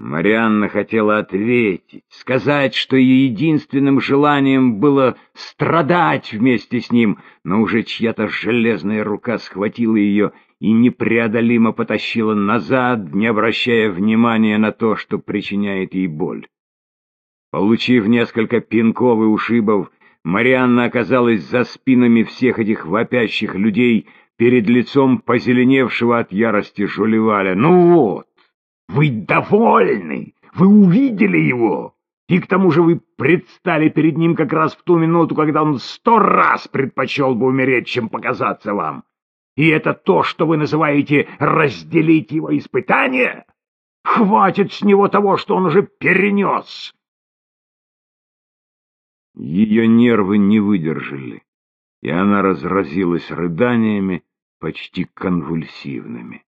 Марианна хотела ответить, сказать, что ее единственным желанием было страдать вместе с ним, но уже чья-то железная рука схватила ее и непреодолимо потащила назад, не обращая внимания на то, что причиняет ей боль. Получив несколько пинков и ушибов, Марианна оказалась за спинами всех этих вопящих людей перед лицом позеленевшего от ярости Жолеваля. «Ну вот!» Вы довольны! Вы увидели его! И к тому же вы предстали перед ним как раз в ту минуту, когда он сто раз предпочел бы умереть, чем показаться вам. И это то, что вы называете разделить его испытание? Хватит с него того, что он уже перенес!» Ее нервы не выдержали, и она разразилась рыданиями, почти конвульсивными.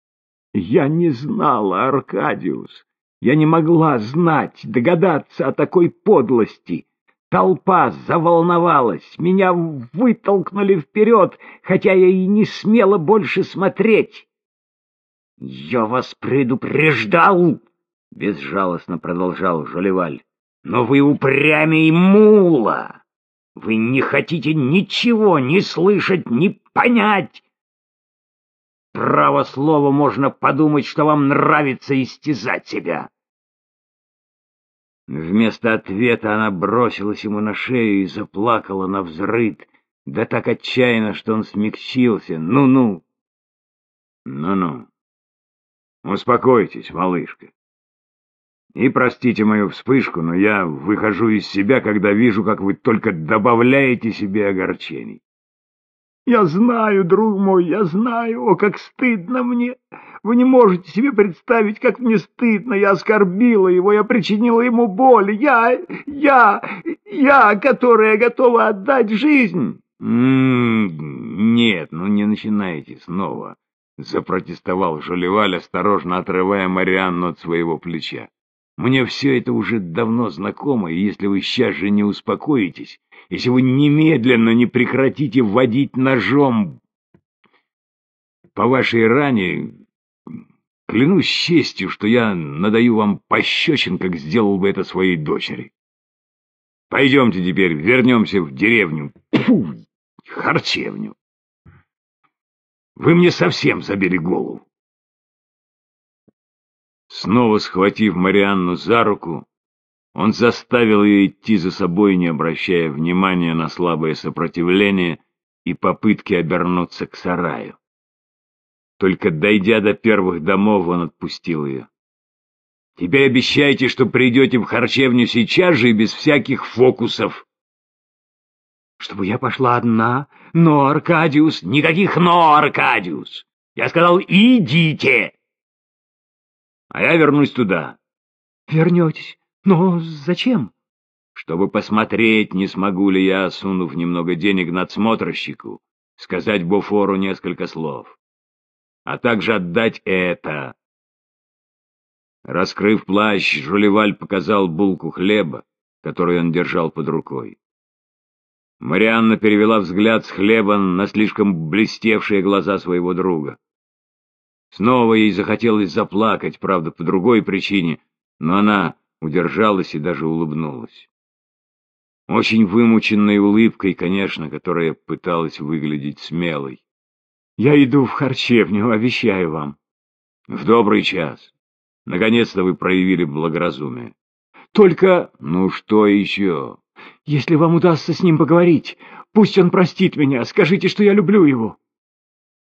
Я не знала, Аркадиус. Я не могла знать, догадаться о такой подлости. Толпа заволновалась, меня вытолкнули вперед, хотя я и не смела больше смотреть. — Я вас предупреждал, — безжалостно продолжал Жолеваль, — но вы упрямей мула. Вы не хотите ничего не слышать, не понять. Право слово, можно подумать, что вам нравится истязать себя. Вместо ответа она бросилась ему на шею и заплакала на взрыд, да так отчаянно, что он смягчился. Ну-ну. Ну-ну. Успокойтесь, малышка. И простите мою вспышку, но я выхожу из себя, когда вижу, как вы только добавляете себе огорчений. Я знаю, друг мой, я знаю, о, как стыдно мне. Вы не можете себе представить, как мне стыдно. Я оскорбила его, я причинила ему боль. Я, я, я, которая готова отдать жизнь. М -м нет, ну не начинайте снова, запротестовал Жолеваль, осторожно отрывая Марианну от своего плеча. Мне все это уже давно знакомо, и если вы сейчас же не успокоитесь, если вы немедленно не прекратите вводить ножом по вашей ране, клянусь честью, что я надаю вам пощечин, как сделал бы это своей дочери. Пойдемте теперь, вернемся в деревню. Фу, харчевню. Вы мне совсем забили голову. Снова схватив Марианну за руку, он заставил ее идти за собой, не обращая внимания на слабое сопротивление и попытки обернуться к сараю. Только дойдя до первых домов, он отпустил ее. «Теперь обещайте, что придете в харчевню сейчас же и без всяких фокусов». «Чтобы я пошла одна? Но, Аркадиус...» «Никаких «но», Аркадиус! Я сказал, идите!» «А я вернусь туда». «Вернетесь? Но зачем? Чтобы посмотреть, не смогу ли я, сунув немного денег надсмотрщику, сказать Буфору несколько слов. А также отдать это. Раскрыв плащ, Жулеваль показал булку хлеба, который он держал под рукой. Марианна перевела взгляд с хлеба на слишком блестевшие глаза своего друга. Снова ей захотелось заплакать, правда, по другой причине, но она удержалась и даже улыбнулась. Очень вымученной улыбкой, конечно, которая пыталась выглядеть смелой. «Я иду в харчевню, обещаю вам». «В добрый час. Наконец-то вы проявили благоразумие». «Только...» «Ну что еще?» «Если вам удастся с ним поговорить, пусть он простит меня, скажите, что я люблю его».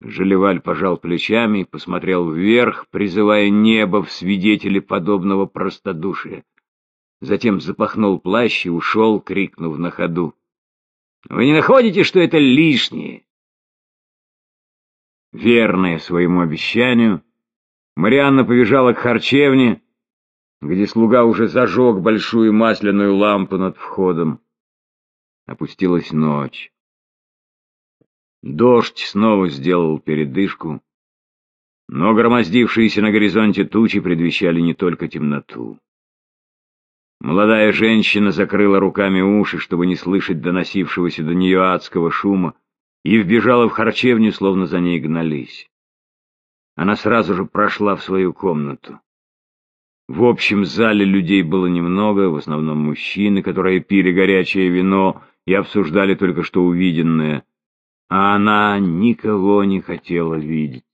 Желеваль пожал плечами и посмотрел вверх, призывая небо в свидетели подобного простодушия. Затем запахнул плащ и ушел, крикнув на ходу. «Вы не находите, что это лишнее?» Верная своему обещанию, Марианна побежала к харчевне, где слуга уже зажег большую масляную лампу над входом. Опустилась ночь. Дождь снова сделал передышку, но громоздившиеся на горизонте тучи предвещали не только темноту. Молодая женщина закрыла руками уши, чтобы не слышать доносившегося до нее адского шума, и вбежала в харчевню, словно за ней гнались. Она сразу же прошла в свою комнату. В общем зале людей было немного, в основном мужчины, которые пили горячее вино и обсуждали только что увиденное, а она никого не хотела видеть.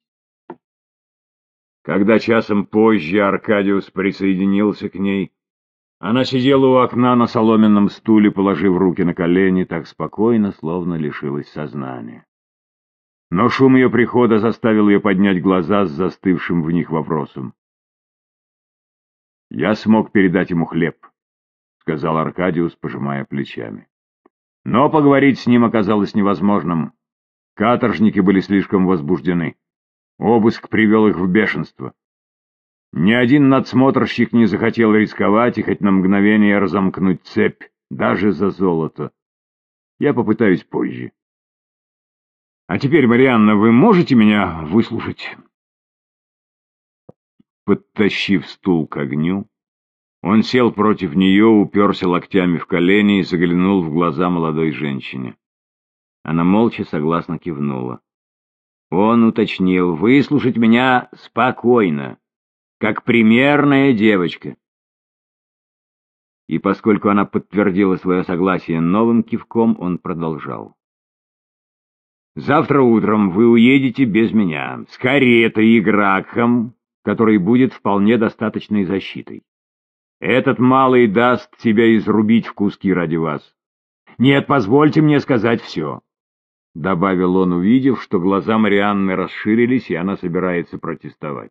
Когда часом позже Аркадиус присоединился к ней, она сидела у окна на соломенном стуле, положив руки на колени, так спокойно, словно лишилась сознания. Но шум ее прихода заставил ее поднять глаза с застывшим в них вопросом. «Я смог передать ему хлеб», — сказал Аркадиус, пожимая плечами. Но поговорить с ним оказалось невозможным. Каторжники были слишком возбуждены. Обыск привел их в бешенство. Ни один надсмотрщик не захотел рисковать и хоть на мгновение разомкнуть цепь, даже за золото. Я попытаюсь позже. А теперь, Марианна, вы можете меня выслушать? Подтащив стул к огню, он сел против нее, уперся локтями в колени и заглянул в глаза молодой женщине. Она молча согласно кивнула. Он уточнил, выслушать меня спокойно, как примерная девочка. И поскольку она подтвердила свое согласие новым кивком, он продолжал. Завтра утром вы уедете без меня, с каретой и Гракхом, который будет вполне достаточной защитой. Этот малый даст себя изрубить в куски ради вас. Нет, позвольте мне сказать все. Добавил он, увидев, что глаза Марианны расширились, и она собирается протестовать.